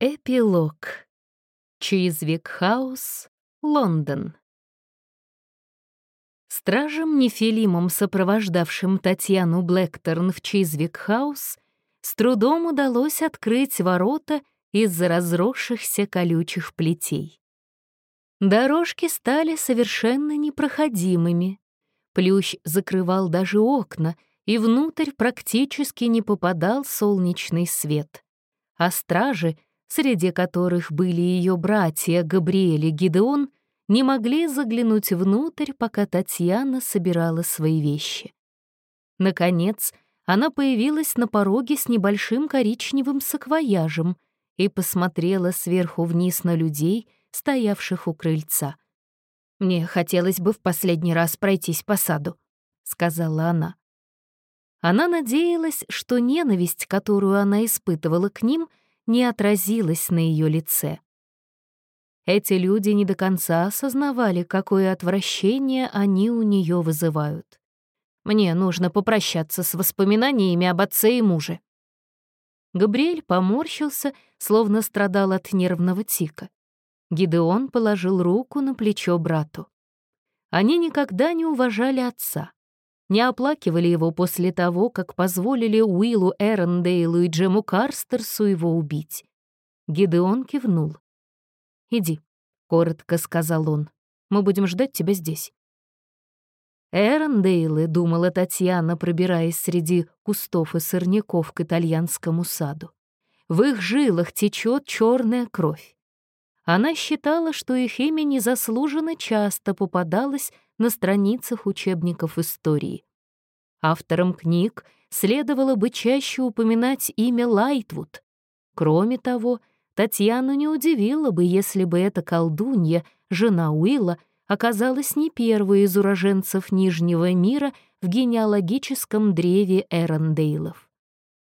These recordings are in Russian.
Эпилог. Чизвик-хаус, Лондон. Стражам Нефилимам, сопровождавшим Татьяну Блэкторн в Чизвик-хаус, с трудом удалось открыть ворота из-за разросшихся колючих плетей. Дорожки стали совершенно непроходимыми. Плющ закрывал даже окна, и внутрь практически не попадал солнечный свет. А стражи — среди которых были ее братья Габриэль и Гидеон, не могли заглянуть внутрь, пока Татьяна собирала свои вещи. Наконец, она появилась на пороге с небольшим коричневым саквояжем и посмотрела сверху вниз на людей, стоявших у крыльца. «Мне хотелось бы в последний раз пройтись по саду», — сказала она. Она надеялась, что ненависть, которую она испытывала к ним — не отразилось на ее лице. Эти люди не до конца осознавали, какое отвращение они у нее вызывают. Мне нужно попрощаться с воспоминаниями об отце и муже. Габриэль поморщился, словно страдал от нервного тика. Гидеон положил руку на плечо брату. Они никогда не уважали отца не оплакивали его после того, как позволили Уиллу Эрондейлу и Джему Карстерсу его убить. Гидеон кивнул. «Иди», — коротко сказал он, — «мы будем ждать тебя здесь». Эрондейлы, думала Татьяна, пробираясь среди кустов и сорняков к итальянскому саду. В их жилах течет черная кровь. Она считала, что их имя незаслуженно часто попадалось на страницах учебников истории. Авторам книг следовало бы чаще упоминать имя Лайтвуд. Кроме того, Татьяну не удивило бы, если бы эта колдунья, жена Уилла, оказалась не первой из уроженцев Нижнего мира в генеалогическом древе Эрондейлов.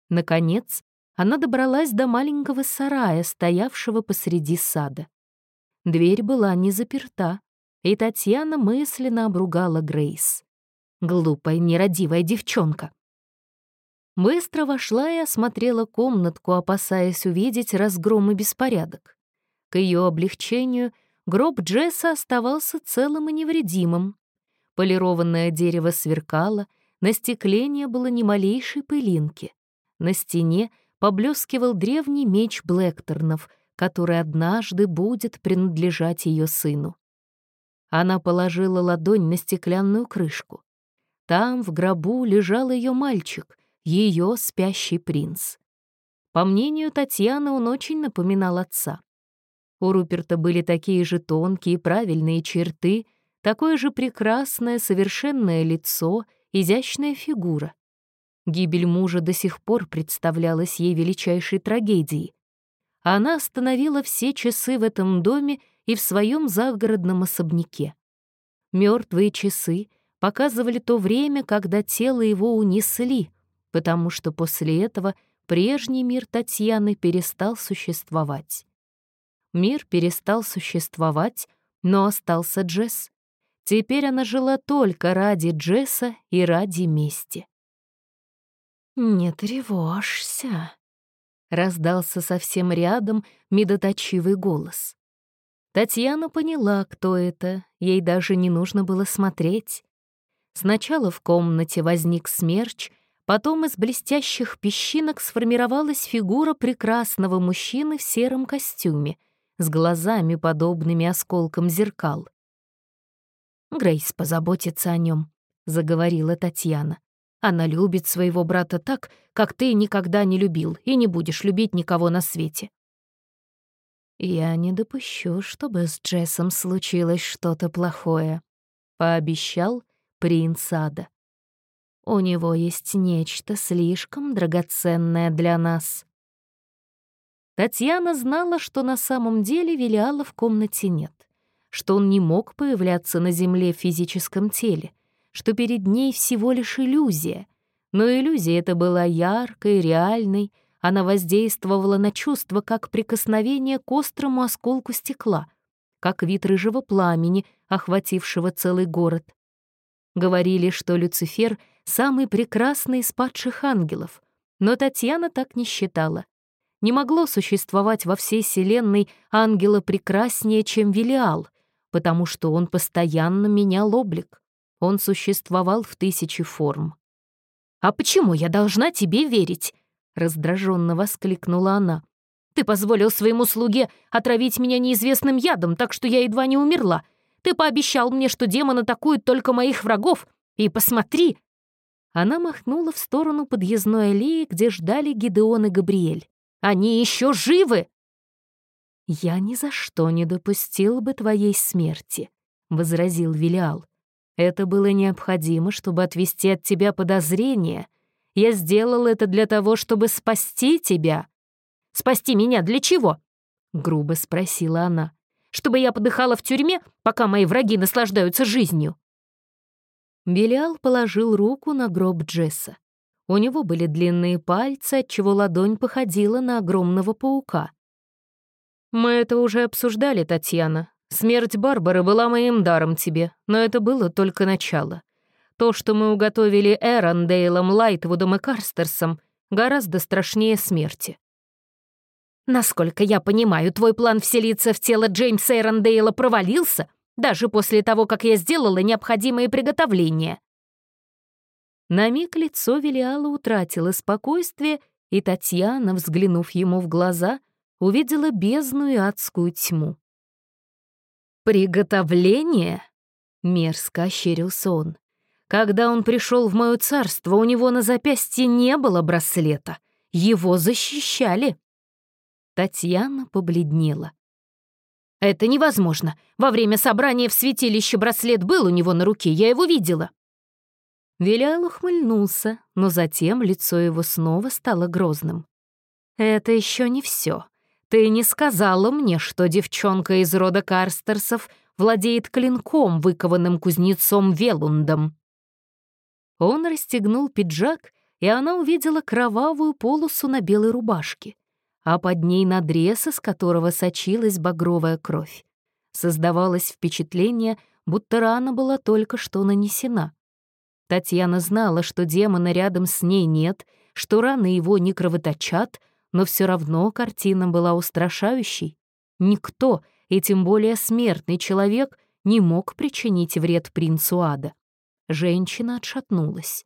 Наконец, она добралась до маленького сарая, стоявшего посреди сада. Дверь была не заперта, и Татьяна мысленно обругала Грейс. Глупая, нерадивая девчонка. Быстро вошла и осмотрела комнатку, опасаясь увидеть разгром и беспорядок. К ее облегчению гроб Джесса оставался целым и невредимым. Полированное дерево сверкало, на стекле не было ни малейшей пылинки. На стене поблескивал древний меч Блэкторнов, который однажды будет принадлежать ее сыну. Она положила ладонь на стеклянную крышку. Там, в гробу, лежал ее мальчик, ее спящий принц. По мнению Татьяны, он очень напоминал отца. У Руперта были такие же тонкие правильные черты, такое же прекрасное совершенное лицо, изящная фигура. Гибель мужа до сих пор представлялась ей величайшей трагедией. Она остановила все часы в этом доме и в своем загородном особняке. Мертвые часы показывали то время, когда тело его унесли, потому что после этого прежний мир Татьяны перестал существовать. Мир перестал существовать, но остался Джесс. Теперь она жила только ради Джесса и ради мести. «Не тревожься», — раздался совсем рядом медоточивый голос. Татьяна поняла, кто это, ей даже не нужно было смотреть. Сначала в комнате возник смерч, потом из блестящих песчинок сформировалась фигура прекрасного мужчины в сером костюме, с глазами, подобными осколкам зеркал. «Грейс позаботится о нем», — заговорила Татьяна. «Она любит своего брата так, как ты никогда не любил и не будешь любить никого на свете. «Я не допущу, чтобы с Джессом случилось что-то плохое», — пообещал принц Ада. «У него есть нечто слишком драгоценное для нас». Татьяна знала, что на самом деле Велиала в комнате нет, что он не мог появляться на земле в физическом теле, что перед ней всего лишь иллюзия, но иллюзия эта была яркой, реальной, она воздействовала на чувство, как прикосновение к острому осколку стекла, как вид рыжего пламени, охватившего целый город. Говорили, что Люцифер — самый прекрасный из падших ангелов, но Татьяна так не считала. Не могло существовать во всей Вселенной ангела прекраснее, чем Велиал, потому что он постоянно менял облик. Он существовал в тысячи форм. «А почему я должна тебе верить?» — раздраженно воскликнула она. «Ты позволил своему слуге отравить меня неизвестным ядом, так что я едва не умерла. Ты пообещал мне, что демон атакует только моих врагов. И посмотри!» Она махнула в сторону подъездной аллеи, где ждали Гидеон и Габриэль. «Они еще живы!» «Я ни за что не допустил бы твоей смерти», — возразил Вилиал. «Это было необходимо, чтобы отвести от тебя подозрения. Я сделал это для того, чтобы спасти тебя». «Спасти меня для чего?» — грубо спросила она чтобы я подыхала в тюрьме, пока мои враги наслаждаются жизнью». Белиал положил руку на гроб Джесса. У него были длинные пальцы, отчего ладонь походила на огромного паука. «Мы это уже обсуждали, Татьяна. Смерть Барбары была моим даром тебе, но это было только начало. То, что мы уготовили Эрондейлом, Лайтвудом и Карстерсом, гораздо страшнее смерти. Насколько я понимаю, твой план вселиться в тело Джеймса Эрондейла провалился, даже после того, как я сделала необходимые приготовления. На миг лицо Велиала утратило спокойствие, и Татьяна, взглянув ему в глаза, увидела бездную адскую тьму. «Приготовление?» — мерзко ощерился он. «Когда он пришел в мое царство, у него на запястье не было браслета. Его защищали». Татьяна побледнела. «Это невозможно. Во время собрания в святилище браслет был у него на руке, я его видела». Вилял ухмыльнулся, но затем лицо его снова стало грозным. «Это еще не все. Ты не сказала мне, что девчонка из рода Карстерсов владеет клинком, выкованным кузнецом Велундом». Он расстегнул пиджак, и она увидела кровавую полосу на белой рубашке а под ней надрез, из которого сочилась багровая кровь. Создавалось впечатление, будто рана была только что нанесена. Татьяна знала, что демона рядом с ней нет, что раны его не кровоточат, но все равно картина была устрашающей. Никто, и тем более смертный человек, не мог причинить вред принцу ада. Женщина отшатнулась.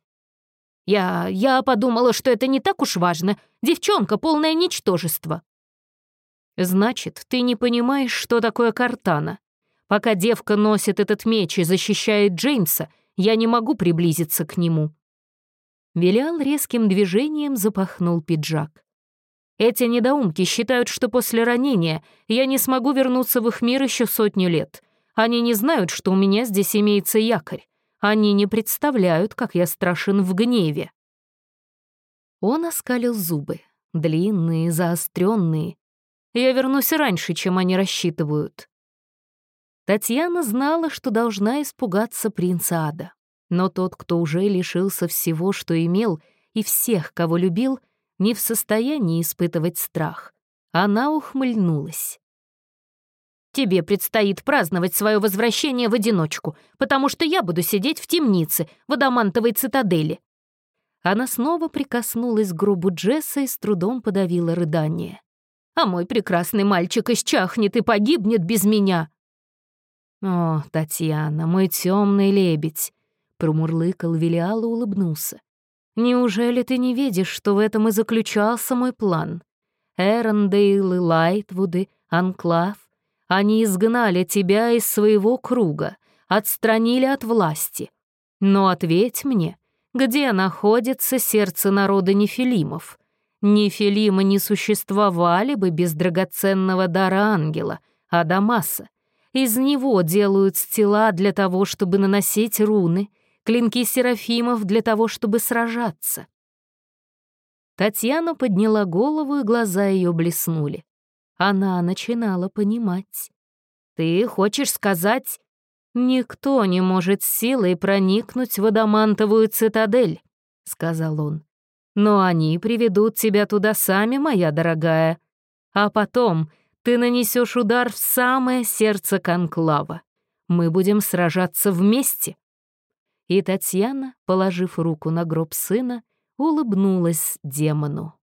Я... я подумала, что это не так уж важно. Девчонка — полное ничтожество». «Значит, ты не понимаешь, что такое картана. Пока девка носит этот меч и защищает Джеймса, я не могу приблизиться к нему». Вилял резким движением запахнул пиджак. «Эти недоумки считают, что после ранения я не смогу вернуться в их мир еще сотню лет. Они не знают, что у меня здесь имеется якорь. Они не представляют, как я страшен в гневе. Он оскалил зубы, длинные, заостренные. Я вернусь раньше, чем они рассчитывают. Татьяна знала, что должна испугаться принца Ада. Но тот, кто уже лишился всего, что имел, и всех, кого любил, не в состоянии испытывать страх. Она ухмыльнулась. Тебе предстоит праздновать свое возвращение в одиночку, потому что я буду сидеть в темнице, в адамантовой цитадели». Она снова прикоснулась к гробу Джесса и с трудом подавила рыдание. «А мой прекрасный мальчик исчахнет и погибнет без меня». «О, Татьяна, мой темный лебедь!» — промурлыкал Велиал и улыбнулся. «Неужели ты не видишь, что в этом и заключался мой план? Эрондейл и Лайтвуды, Анклав, они изгнали тебя из своего круга, отстранили от власти. Но ответь мне, где находится сердце народа Нефилимов? Нефилимы не существовали бы без драгоценного дара ангела, Адамаса. Из него делают стела для того, чтобы наносить руны, клинки серафимов для того, чтобы сражаться. Татьяна подняла голову, и глаза ее блеснули. Она начинала понимать. «Ты хочешь сказать...» «Никто не может силой проникнуть в адамантовую цитадель», — сказал он. «Но они приведут тебя туда сами, моя дорогая. А потом ты нанесешь удар в самое сердце конклава. Мы будем сражаться вместе». И Татьяна, положив руку на гроб сына, улыбнулась демону.